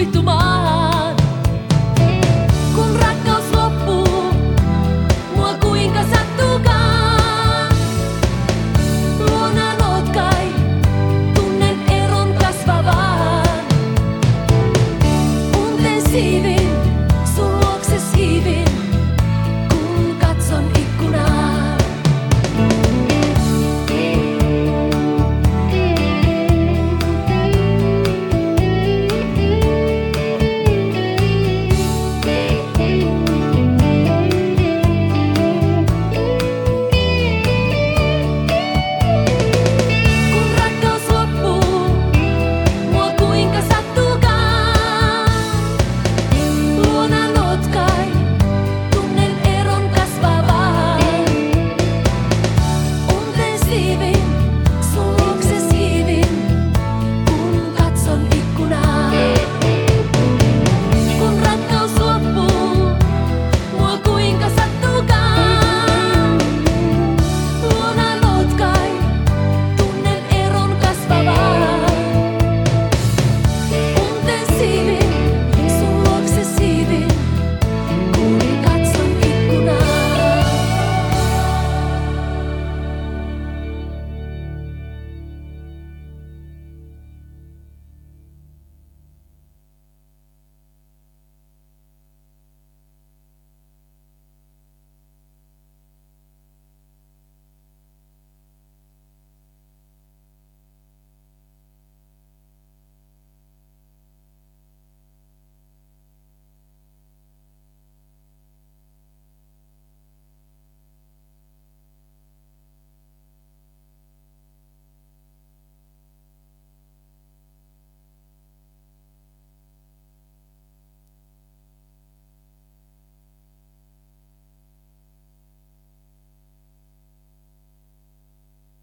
muito mal.